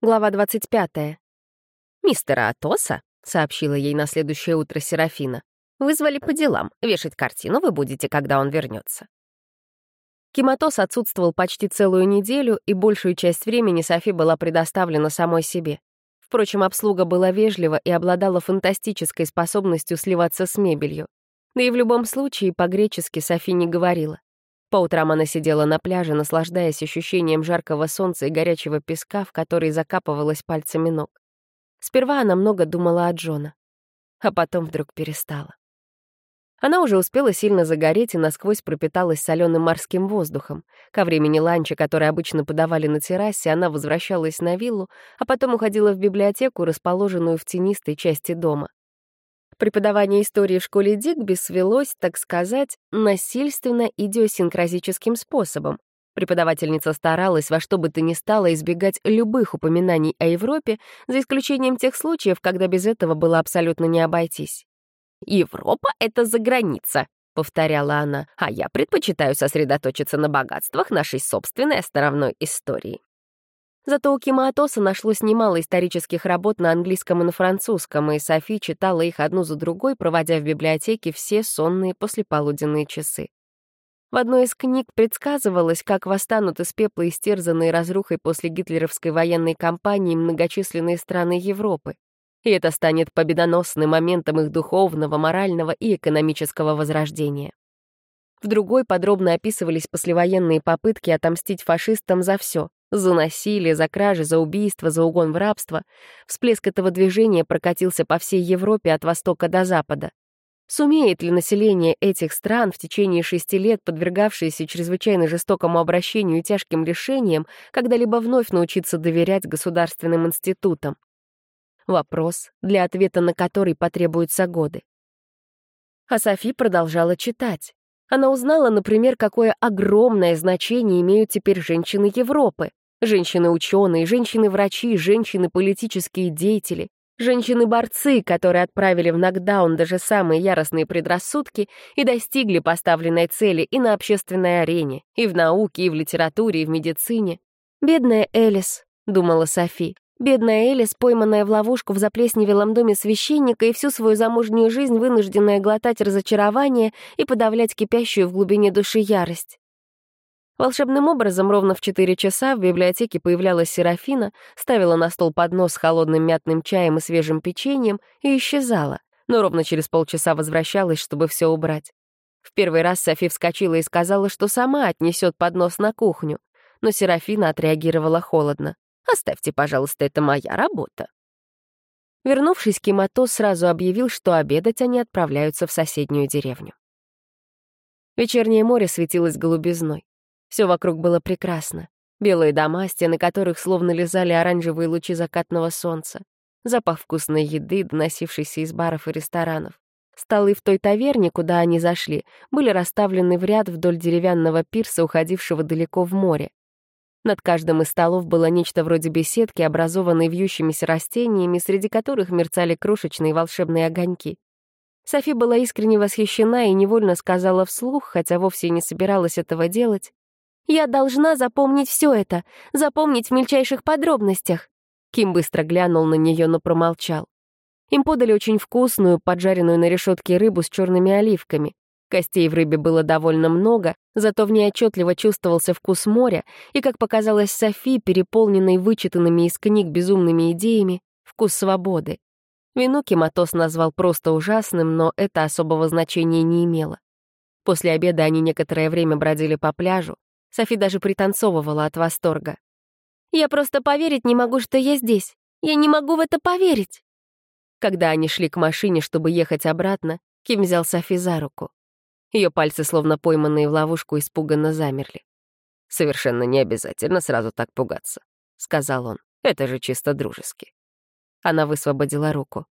Глава 25. «Мистера Атоса», — сообщила ей на следующее утро Серафина, «вызвали по делам. Вешать картину вы будете, когда он вернется. Киматос отсутствовал почти целую неделю, и большую часть времени Софи была предоставлена самой себе. Впрочем, обслуга была вежлива и обладала фантастической способностью сливаться с мебелью. Да и в любом случае по-гречески Софи не говорила. По утрам она сидела на пляже, наслаждаясь ощущением жаркого солнца и горячего песка, в который закапывалась пальцами ног. Сперва она много думала о Джона, а потом вдруг перестала. Она уже успела сильно загореть и насквозь пропиталась соленым морским воздухом. Ко времени ланча, который обычно подавали на террасе, она возвращалась на виллу, а потом уходила в библиотеку, расположенную в тенистой части дома. Преподавание истории в школе Дигби свелось, так сказать, насильственно-идиосинкразическим способом. Преподавательница старалась во что бы то ни стало избегать любых упоминаний о Европе, за исключением тех случаев, когда без этого было абсолютно не обойтись. «Европа — это за граница», — повторяла она, «а я предпочитаю сосредоточиться на богатствах нашей собственной островной истории». Зато у Кима нашлось немало исторических работ на английском и на французском, и Софи читала их одну за другой, проводя в библиотеке все сонные послеполуденные часы. В одной из книг предсказывалось, как восстанут из пепла истерзанные разрухой после гитлеровской военной кампании многочисленные страны Европы. И это станет победоносным моментом их духовного, морального и экономического возрождения. В другой подробно описывались послевоенные попытки отомстить фашистам за все за насилие, за кражи, за убийство, за угон в рабство. Всплеск этого движения прокатился по всей Европе от востока до запада. Сумеет ли население этих стран, в течение шести лет подвергавшееся чрезвычайно жестокому обращению и тяжким лишениям, когда-либо вновь научиться доверять государственным институтам? Вопрос, для ответа на который потребуются годы. А Софи продолжала читать. Она узнала, например, какое огромное значение имеют теперь женщины Европы. Женщины-ученые, женщины-врачи, женщины-политические деятели, женщины-борцы, которые отправили в нокдаун даже самые яростные предрассудки и достигли поставленной цели и на общественной арене, и в науке, и в литературе, и в медицине. «Бедная Элис», — думала Софи, Бедная Элис, пойманная в ловушку в заплесневелом доме священника и всю свою замужнюю жизнь вынужденная глотать разочарование и подавлять кипящую в глубине души ярость. Волшебным образом ровно в четыре часа в библиотеке появлялась Серафина, ставила на стол поднос с холодным мятным чаем и свежим печеньем и исчезала, но ровно через полчаса возвращалась, чтобы все убрать. В первый раз Софи вскочила и сказала, что сама отнесет поднос на кухню, но Серафина отреагировала холодно. «Оставьте, пожалуйста, это моя работа». Вернувшись, Кимато сразу объявил, что обедать они отправляются в соседнюю деревню. Вечернее море светилось голубизной. Все вокруг было прекрасно. Белые дома, стены которых словно лизали оранжевые лучи закатного солнца. Запах вкусной еды, доносившийся из баров и ресторанов. Столы в той таверне, куда они зашли, были расставлены в ряд вдоль деревянного пирса, уходившего далеко в море. Над каждым из столов было нечто вроде беседки, образованной вьющимися растениями, среди которых мерцали крошечные волшебные огоньки. Софи была искренне восхищена и невольно сказала вслух, хотя вовсе не собиралась этого делать. Я должна запомнить все это, запомнить в мельчайших подробностях. Ким быстро глянул на нее, но промолчал. Им подали очень вкусную, поджаренную на решетке рыбу с черными оливками. Костей в рыбе было довольно много, зато в ней отчетливо чувствовался вкус моря и, как показалось Софи, переполненной вычитанными из книг безумными идеями, вкус свободы. Вину Киматос назвал просто ужасным, но это особого значения не имело. После обеда они некоторое время бродили по пляжу, Софи даже пританцовывала от восторга. «Я просто поверить не могу, что я здесь. Я не могу в это поверить!» Когда они шли к машине, чтобы ехать обратно, Ким взял Софи за руку. Ее пальцы, словно пойманные в ловушку, испуганно замерли. «Совершенно не обязательно сразу так пугаться», — сказал он. «Это же чисто дружески». Она высвободила руку.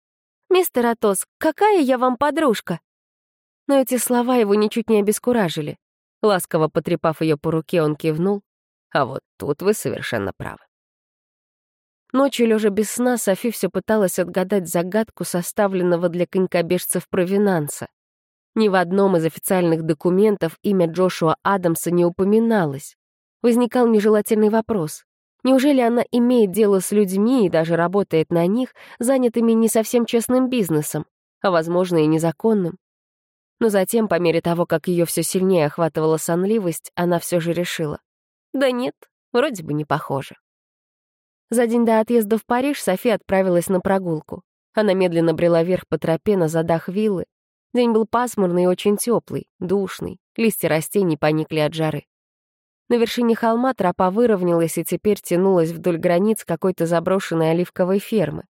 «Мистер Атос, какая я вам подружка?» Но эти слова его ничуть не обескуражили. Ласково потрепав ее по руке, он кивнул. «А вот тут вы совершенно правы». Ночью, лежа без сна, Софи все пыталась отгадать загадку составленного для конькобежцев провинанса. Ни в одном из официальных документов имя Джошуа Адамса не упоминалось. Возникал нежелательный вопрос. Неужели она имеет дело с людьми и даже работает на них, занятыми не совсем честным бизнесом, а, возможно, и незаконным? Но затем, по мере того, как ее все сильнее охватывала сонливость, она все же решила. Да нет, вроде бы не похоже. За день до отъезда в Париж София отправилась на прогулку. Она медленно брела вверх по тропе на задах виллы. День был пасмурный и очень теплый, душный, листья растений поникли от жары. На вершине холма тропа выровнялась и теперь тянулась вдоль границ какой-то заброшенной оливковой фермы.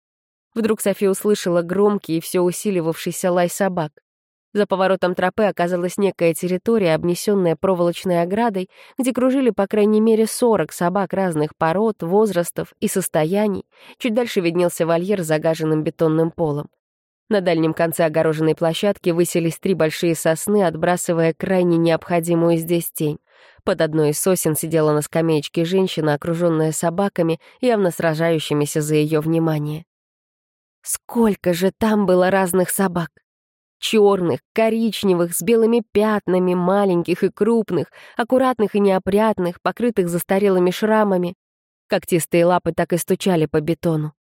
Вдруг София услышала громкий и все усиливавшийся лай собак. За поворотом тропы оказалась некая территория, обнесенная проволочной оградой, где кружили по крайней мере 40 собак разных пород, возрастов и состояний. Чуть дальше виднелся вольер с загаженным бетонным полом. На дальнем конце огороженной площадки высились три большие сосны, отбрасывая крайне необходимую здесь тень. Под одной из сосен сидела на скамеечке женщина, окруженная собаками, явно сражающимися за ее внимание. Сколько же там было разных собак! черных, коричневых, с белыми пятнами, маленьких и крупных, аккуратных и неопрятных, покрытых застарелыми шрамами. Когтистые лапы так и стучали по бетону.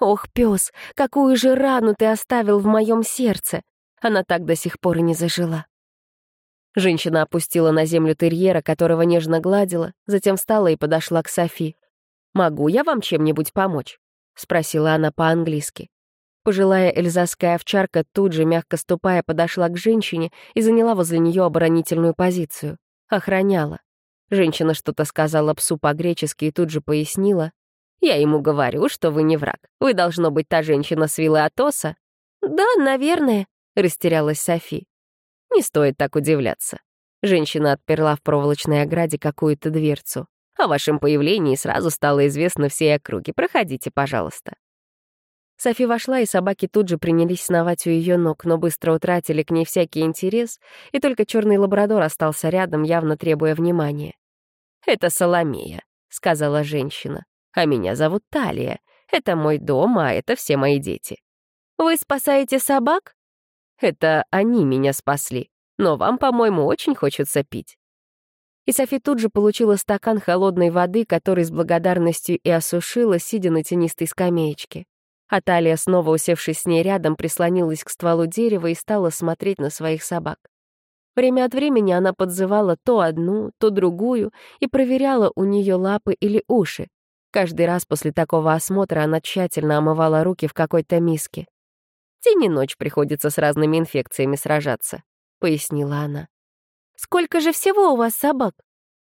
«Ох, пес, какую же рану ты оставил в моем сердце!» Она так до сих пор и не зажила. Женщина опустила на землю терьера, которого нежно гладила, затем встала и подошла к Софи. «Могу я вам чем-нибудь помочь?» — спросила она по-английски. Пожилая эльзасская овчарка тут же, мягко ступая, подошла к женщине и заняла возле нее оборонительную позицию. Охраняла. Женщина что-то сказала псу по-гречески и тут же пояснила. «Я ему говорю, что вы не враг. Вы, должно быть, та женщина с виллы Атоса?» «Да, наверное», — растерялась Софи. «Не стоит так удивляться». Женщина отперла в проволочной ограде какую-то дверцу. «О вашем появлении сразу стало известно всей округе. Проходите, пожалуйста». Софи вошла, и собаки тут же принялись сновать у ее ног, но быстро утратили к ней всякий интерес, и только черный лабрадор остался рядом, явно требуя внимания. «Это Соломея», — сказала женщина. «А меня зовут Талия. Это мой дом, а это все мои дети». «Вы спасаете собак?» «Это они меня спасли, но вам, по-моему, очень хочется пить». И Софи тут же получила стакан холодной воды, который с благодарностью и осушила, сидя на тенистой скамеечке. А Талия, снова усевшись с ней рядом, прислонилась к стволу дерева и стала смотреть на своих собак. Время от времени она подзывала то одну, то другую и проверяла у нее лапы или уши. Каждый раз после такого осмотра она тщательно омывала руки в какой-то миске. «День и ночь приходится с разными инфекциями сражаться», — пояснила она. «Сколько же всего у вас собак?»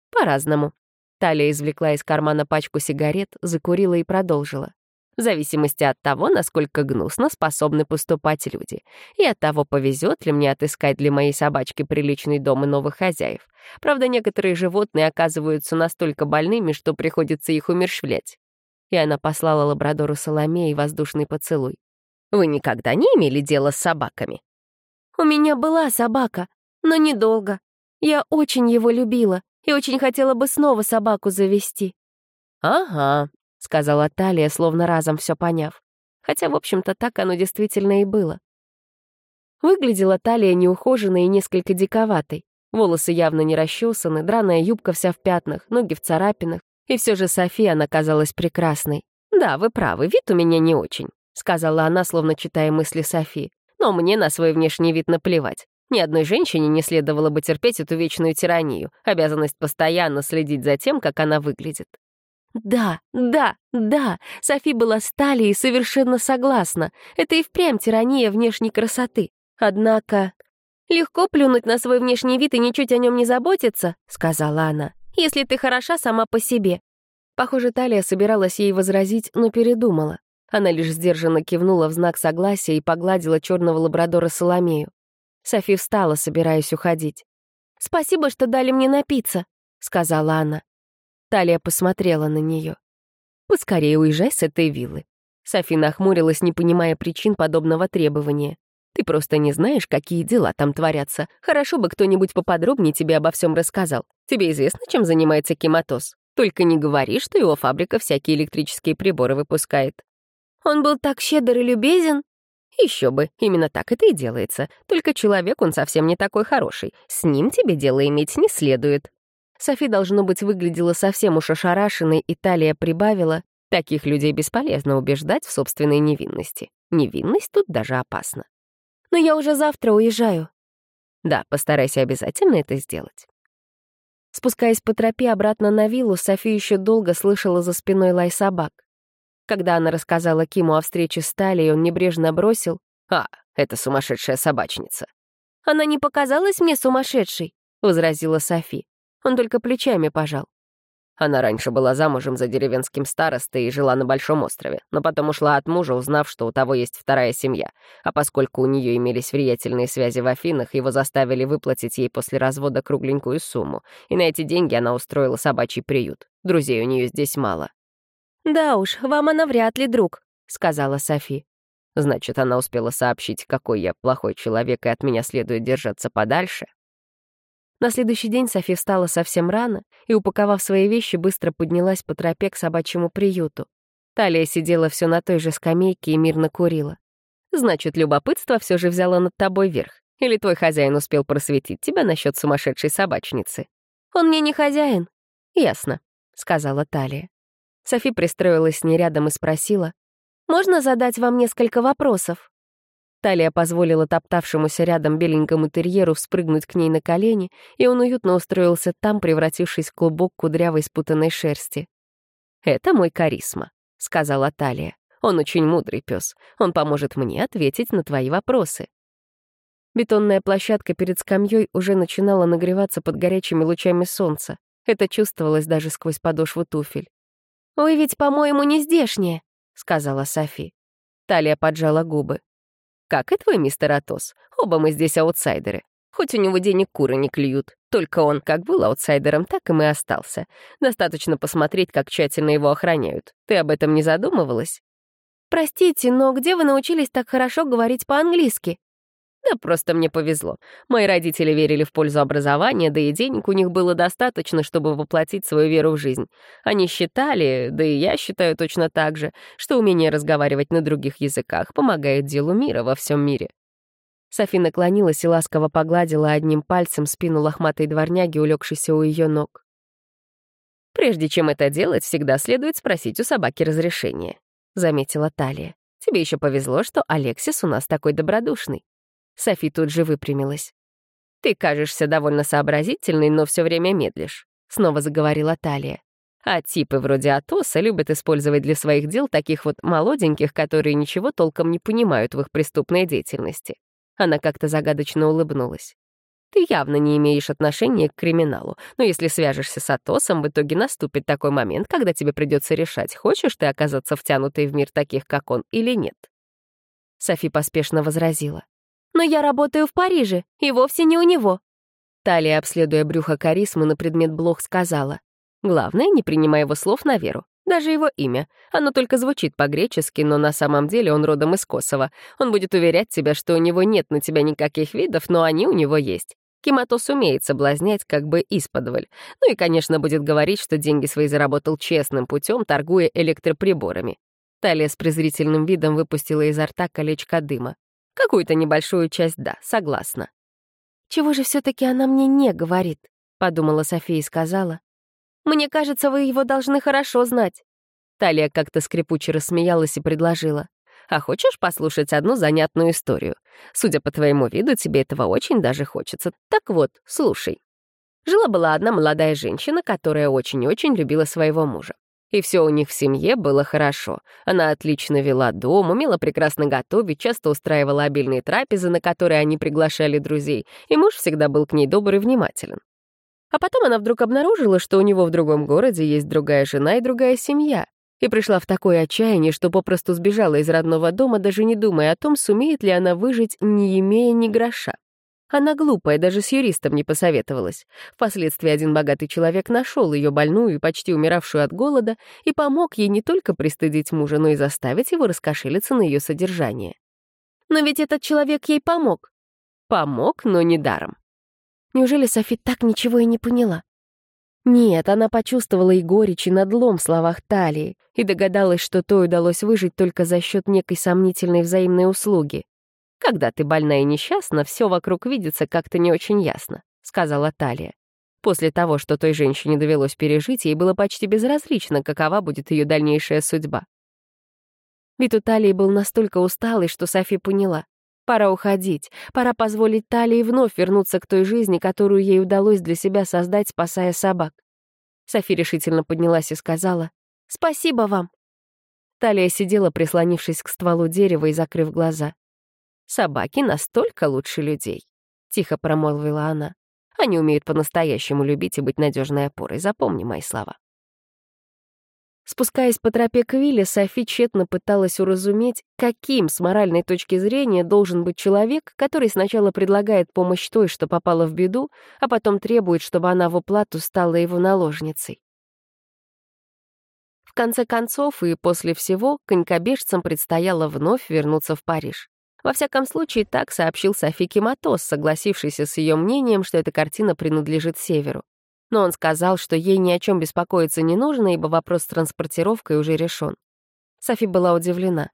«По-разному». Талия извлекла из кармана пачку сигарет, закурила и продолжила в зависимости от того, насколько гнусно способны поступать люди, и от того, повезет ли мне отыскать для моей собачки приличный дом и новых хозяев. Правда, некоторые животные оказываются настолько больными, что приходится их умерщвлять. И она послала лабрадору Соломеи воздушный поцелуй. «Вы никогда не имели дела с собаками?» «У меня была собака, но недолго. Я очень его любила и очень хотела бы снова собаку завести». «Ага», — сказала Талия, словно разом все поняв. Хотя, в общем-то, так оно действительно и было. Выглядела Талия неухоженной и несколько диковатой. Волосы явно не расчесаны, драная юбка вся в пятнах, ноги в царапинах. И все же София она казалась прекрасной. «Да, вы правы, вид у меня не очень», — сказала она, словно читая мысли Софии. «Но мне на свой внешний вид наплевать. Ни одной женщине не следовало бы терпеть эту вечную тиранию, обязанность постоянно следить за тем, как она выглядит. Да, да, да, Софи была стали и совершенно согласна. Это и впрямь тирания внешней красоты. Однако... «Легко плюнуть на свой внешний вид и ничуть о нем не заботиться», — сказала она, «если ты хороша сама по себе». Похоже, Талия собиралась ей возразить, но передумала. Она лишь сдержанно кивнула в знак согласия и погладила черного лабрадора Соломею. Софи встала, собираясь уходить. «Спасибо, что дали мне напиться», — сказала она. Талия посмотрела на нее. «Поскорее уезжай с этой виллы». Софи нахмурилась, не понимая причин подобного требования. «Ты просто не знаешь, какие дела там творятся. Хорошо бы кто-нибудь поподробнее тебе обо всем рассказал. Тебе известно, чем занимается Кематос? Только не говори, что его фабрика всякие электрические приборы выпускает». «Он был так щедр и любезен», еще бы, именно так это и делается. Только человек он совсем не такой хороший. С ним тебе дело иметь не следует. Софи, должно быть, выглядела совсем уж ошарашенной, и талия прибавила. Таких людей бесполезно убеждать в собственной невинности. Невинность тут даже опасна. «Но я уже завтра уезжаю». «Да, постарайся обязательно это сделать». Спускаясь по тропе обратно на виллу, Софи еще долго слышала за спиной лай собак. Когда она рассказала Киму о встрече с Талией, он небрежно бросил «А, это сумасшедшая собачница». «Она не показалась мне сумасшедшей», — возразила Софи. Он только плечами пожал. Она раньше была замужем за деревенским старостой и жила на Большом острове, но потом ушла от мужа, узнав, что у того есть вторая семья. А поскольку у нее имелись влиятельные связи в Афинах, его заставили выплатить ей после развода кругленькую сумму. И на эти деньги она устроила собачий приют. Друзей у нее здесь мало. «Да уж, вам она вряд ли друг», — сказала Софи. Значит, она успела сообщить, какой я плохой человек, и от меня следует держаться подальше. На следующий день Софи встала совсем рано и, упаковав свои вещи, быстро поднялась по тропе к собачьему приюту. Талия сидела все на той же скамейке и мирно курила. «Значит, любопытство все же взяло над тобой верх. Или твой хозяин успел просветить тебя насчет сумасшедшей собачницы?» «Он мне не хозяин». «Ясно», — сказала Талия. Софи пристроилась с ней рядом и спросила, «Можно задать вам несколько вопросов?» Талия позволила топтавшемуся рядом беленькому терьеру вспрыгнуть к ней на колени, и он уютно устроился там, превратившись в клубок кудрявой спутанной шерсти. «Это мой карисма», — сказала Талия. «Он очень мудрый пес. Он поможет мне ответить на твои вопросы». Бетонная площадка перед скамьей уже начинала нагреваться под горячими лучами солнца. Это чувствовалось даже сквозь подошву туфель. «Вы ведь, по-моему, не здешние», — сказала Софи. Талия поджала губы. Как и твой мистер Атос. Оба мы здесь аутсайдеры. Хоть у него денег куры не клюют. Только он как был аутсайдером, так и мы остался. Достаточно посмотреть, как тщательно его охраняют. Ты об этом не задумывалась? Простите, но где вы научились так хорошо говорить по-английски? Да просто мне повезло. Мои родители верили в пользу образования, да и денег у них было достаточно, чтобы воплотить свою веру в жизнь. Они считали, да и я считаю точно так же, что умение разговаривать на других языках помогает делу мира во всем мире. Софи наклонилась и ласково погладила одним пальцем спину лохматой дворняги, улегшейся у ее ног. «Прежде чем это делать, всегда следует спросить у собаки разрешения», — заметила Талия. «Тебе еще повезло, что Алексис у нас такой добродушный». Софи тут же выпрямилась. «Ты кажешься довольно сообразительной, но все время медлишь», — снова заговорила Талия. «А типы вроде Атоса любят использовать для своих дел таких вот молоденьких, которые ничего толком не понимают в их преступной деятельности». Она как-то загадочно улыбнулась. «Ты явно не имеешь отношения к криминалу, но если свяжешься с Атосом, в итоге наступит такой момент, когда тебе придется решать, хочешь ты оказаться втянутой в мир таких, как он, или нет». Софи поспешно возразила но я работаю в Париже, и вовсе не у него». Талия, обследуя брюхо Карисмы на предмет блох, сказала. «Главное, не принимай его слов на веру. Даже его имя. Оно только звучит по-гречески, но на самом деле он родом из Косово. Он будет уверять тебя, что у него нет на тебя никаких видов, но они у него есть. Киматос умеет соблазнять как бы исподволь. Ну и, конечно, будет говорить, что деньги свои заработал честным путем, торгуя электроприборами. Талия с презрительным видом выпустила изо рта колечко дыма. Какую-то небольшую часть «да», согласна. «Чего же все таки она мне не говорит?» — подумала София и сказала. «Мне кажется, вы его должны хорошо знать». Талия как-то скрипуче рассмеялась и предложила. «А хочешь послушать одну занятную историю? Судя по твоему виду, тебе этого очень даже хочется. Так вот, слушай. Жила-была одна молодая женщина, которая очень-очень любила своего мужа. И все у них в семье было хорошо. Она отлично вела дом, умела прекрасно готовить, часто устраивала обильные трапезы, на которые они приглашали друзей, и муж всегда был к ней добр и внимателен. А потом она вдруг обнаружила, что у него в другом городе есть другая жена и другая семья, и пришла в такое отчаяние, что попросту сбежала из родного дома, даже не думая о том, сумеет ли она выжить, не имея ни гроша. Она глупая, даже с юристом не посоветовалась. Впоследствии один богатый человек нашел ее больную и почти умиравшую от голода и помог ей не только пристыдить мужа, но и заставить его раскошелиться на ее содержание. Но ведь этот человек ей помог. Помог, но не даром. Неужели Софи так ничего и не поняла? Нет, она почувствовала и горечь, и надлом в словах Талии, и догадалась, что то удалось выжить только за счет некой сомнительной взаимной услуги. «Когда ты больна и несчастна, все вокруг видится как-то не очень ясно», — сказала Талия. После того, что той женщине довелось пережить, ей было почти безразлично, какова будет ее дальнейшая судьба. Вид у Талии был настолько усталый, что Софи поняла. Пора уходить, пора позволить Талии вновь вернуться к той жизни, которую ей удалось для себя создать, спасая собак. Софи решительно поднялась и сказала «Спасибо вам». Талия сидела, прислонившись к стволу дерева и закрыв глаза. «Собаки настолько лучше людей», — тихо промолвила она. «Они умеют по-настоящему любить и быть надежной опорой. Запомни мои слова». Спускаясь по тропе к Вилле, Софи тщетно пыталась уразуметь, каким с моральной точки зрения должен быть человек, который сначала предлагает помощь той, что попала в беду, а потом требует, чтобы она в уплату стала его наложницей. В конце концов и после всего конькобежцам предстояло вновь вернуться в Париж. Во всяком случае, так сообщил Софи Киматос, согласившийся с ее мнением, что эта картина принадлежит Северу но он сказал, что ей ни о чем беспокоиться не нужно, ибо вопрос с транспортировкой уже решен. Софи была удивлена.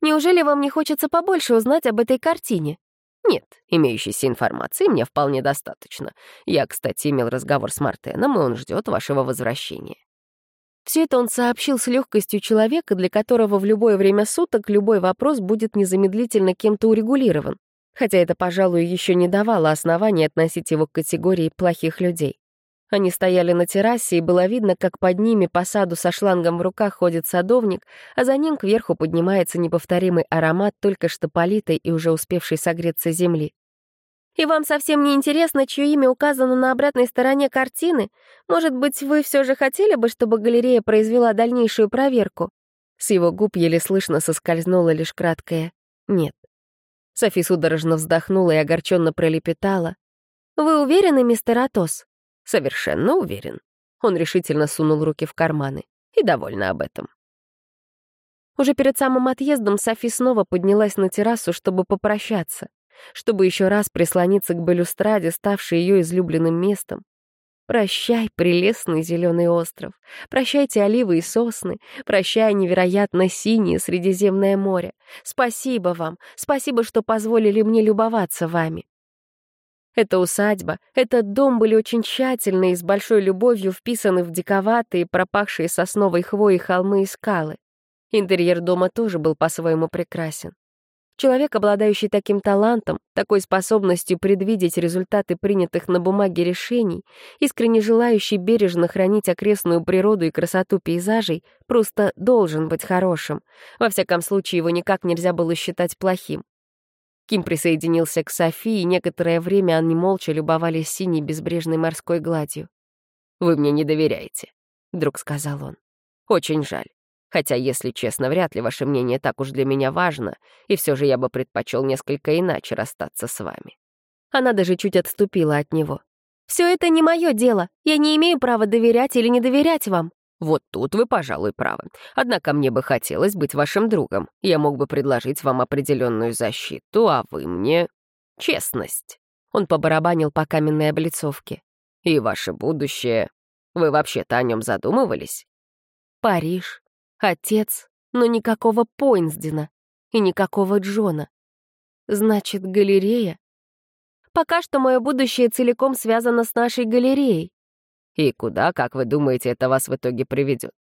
«Неужели вам не хочется побольше узнать об этой картине?» «Нет, имеющейся информации мне вполне достаточно. Я, кстати, имел разговор с Мартеном, и он ждет вашего возвращения». Все это он сообщил с легкостью человека, для которого в любое время суток любой вопрос будет незамедлительно кем-то урегулирован, хотя это, пожалуй, еще не давало оснований относить его к категории плохих людей. Они стояли на террасе, и было видно, как под ними по саду со шлангом в руках ходит садовник, а за ним кверху поднимается неповторимый аромат только что политой и уже успевшей согреться земли. «И вам совсем не интересно, чье имя указано на обратной стороне картины? Может быть, вы все же хотели бы, чтобы галерея произвела дальнейшую проверку?» С его губ еле слышно соскользнуло лишь краткое «нет». Софи судорожно вздохнула и огорченно пролепетала. «Вы уверены, мистер Атос?» Совершенно уверен. Он решительно сунул руки в карманы. И довольна об этом. Уже перед самым отъездом Софи снова поднялась на террасу, чтобы попрощаться, чтобы еще раз прислониться к балюстраде, ставшей ее излюбленным местом. Прощай, прелестный зеленый остров. Прощайте оливы и сосны. Прощай, невероятно синее Средиземное море. Спасибо вам. Спасибо, что позволили мне любоваться вами. Эта усадьба, этот дом были очень тщательно и с большой любовью вписаны в диковатые, пропахшие сосновой хвоей холмы и скалы. Интерьер дома тоже был по-своему прекрасен. Человек, обладающий таким талантом, такой способностью предвидеть результаты принятых на бумаге решений, искренне желающий бережно хранить окрестную природу и красоту пейзажей, просто должен быть хорошим. Во всяком случае, его никак нельзя было считать плохим. Ким присоединился к Софии, и некоторое время они молча любовались синей безбрежной морской гладью. «Вы мне не доверяете», — вдруг сказал он. «Очень жаль. Хотя, если честно, вряд ли ваше мнение так уж для меня важно, и все же я бы предпочел несколько иначе расстаться с вами». Она даже чуть отступила от него. «Все это не мое дело. Я не имею права доверять или не доверять вам. Вот тут вы, пожалуй, правы. Однако мне бы хотелось быть вашим другом. Я мог бы предложить вам определенную защиту, а вы мне... честность. Он побарабанил по каменной облицовке. И ваше будущее... Вы вообще-то о нем задумывались? Париж, отец, но никакого Пойнсдена и никакого Джона. Значит, галерея? Пока что мое будущее целиком связано с нашей галереей. И куда, как вы думаете, это вас в итоге приведет?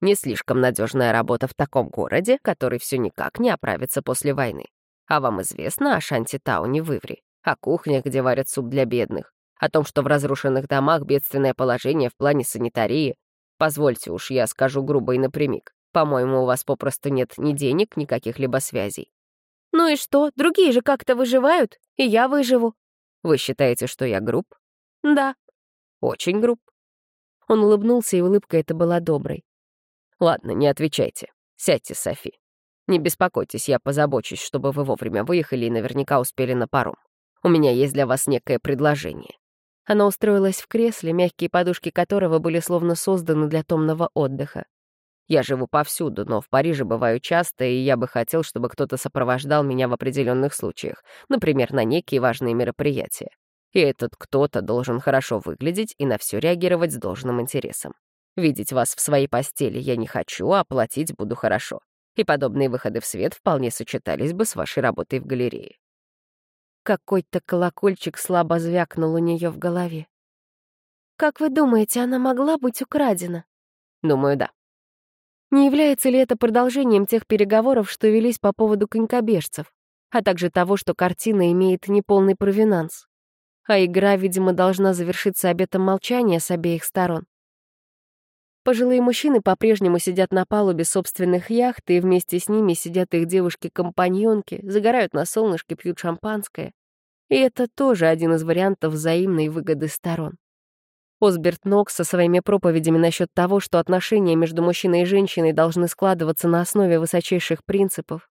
Не слишком надежная работа в таком городе, который все никак не оправится после войны. А вам известно о Шантитауне в Ивре, о кухнях, где варят суп для бедных, о том, что в разрушенных домах бедственное положение в плане санитарии. Позвольте уж, я скажу грубо и напрямик. По-моему, у вас попросту нет ни денег, ни каких-либо связей. Ну и что, другие же как-то выживают, и я выживу. Вы считаете, что я груб? Да. Очень груб. Он улыбнулся, и улыбка эта была доброй. «Ладно, не отвечайте. Сядьте, Софи. Не беспокойтесь, я позабочусь, чтобы вы вовремя выехали и наверняка успели на паром. У меня есть для вас некое предложение». Она устроилась в кресле, мягкие подушки которого были словно созданы для томного отдыха. Я живу повсюду, но в Париже бываю часто, и я бы хотел, чтобы кто-то сопровождал меня в определенных случаях, например, на некие важные мероприятия. И этот кто-то должен хорошо выглядеть и на все реагировать с должным интересом. Видеть вас в своей постели я не хочу, а платить буду хорошо. И подобные выходы в свет вполне сочетались бы с вашей работой в галерее. Какой-то колокольчик слабо звякнул у нее в голове. Как вы думаете, она могла быть украдена? Думаю, да. Не является ли это продолжением тех переговоров, что велись по поводу конькобежцев, а также того, что картина имеет неполный провинанс? А игра, видимо, должна завершиться обетом молчания с обеих сторон. Пожилые мужчины по-прежнему сидят на палубе собственных яхт, и вместе с ними сидят их девушки-компаньонки, загорают на солнышке, пьют шампанское. И это тоже один из вариантов взаимной выгоды сторон. Осберт Нокс со своими проповедями насчет того, что отношения между мужчиной и женщиной должны складываться на основе высочайших принципов.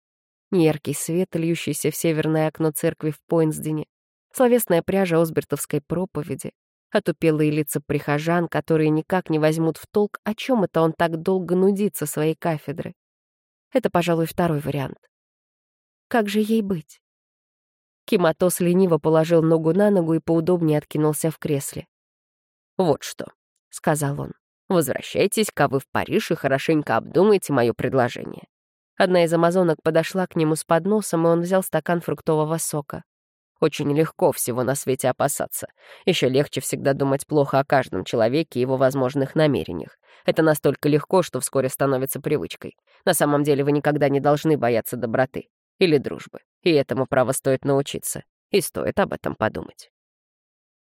Неяркий свет, льющийся в северное окно церкви в Пойнсдене, словесная пряжа осбертовской проповеди, отупелые лица прихожан, которые никак не возьмут в толк, о чем это он так долго нудится своей кафедры. Это, пожалуй, второй вариант. Как же ей быть? Киматос лениво положил ногу на ногу и поудобнее откинулся в кресле. «Вот что», — сказал он. «Возвращайтесь-ка вы в Париж и хорошенько обдумайте мое предложение». Одна из амазонок подошла к нему с подносом, и он взял стакан фруктового сока. Очень легко всего на свете опасаться. Еще легче всегда думать плохо о каждом человеке и его возможных намерениях. Это настолько легко, что вскоре становится привычкой. На самом деле вы никогда не должны бояться доброты или дружбы. И этому право стоит научиться. И стоит об этом подумать.